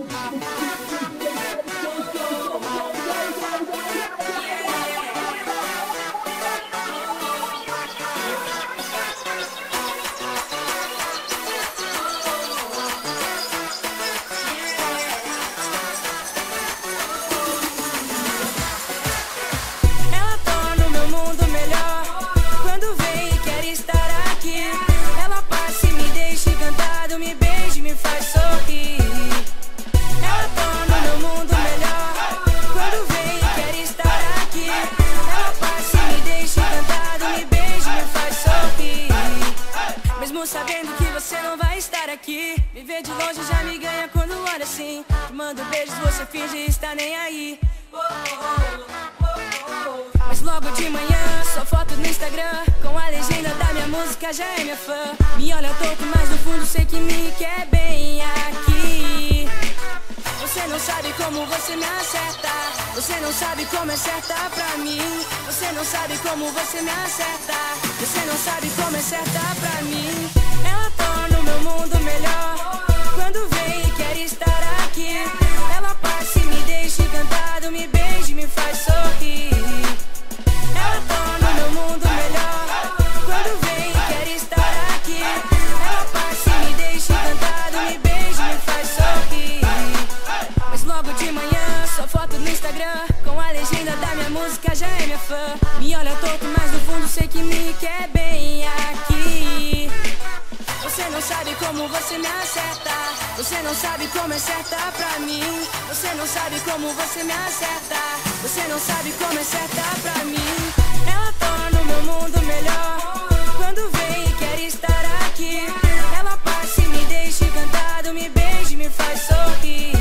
Ah, ah, ah. Sabendo que você não vai estar aqui, me ver de longe já me ganha quando olha assim. Te mando beijos, você finge estar nem aí. Mas logo de manhã, só foto no Instagram. Com a legenda da minha música, já é minha fã. Me olha torto, mas no fundo sei que me quer bem aqui. Você não sabe como você me acerta. Você não sabe como é certa pra mim. Você não sabe como você me acerta. Você não sabe como é certa pra mim Me olha torto, mas no fundo sei que me quer bem aqui. Você não sabe como você me acerta. Você não sabe como é certa pra mim. Você não sabe como você me acerta. Você não sabe como é certa pra mim. Ela torna o meu mundo melhor. Quando vem e quer estar aqui. Ela passa e me deixa encantado. Me beija e me faz sorrir.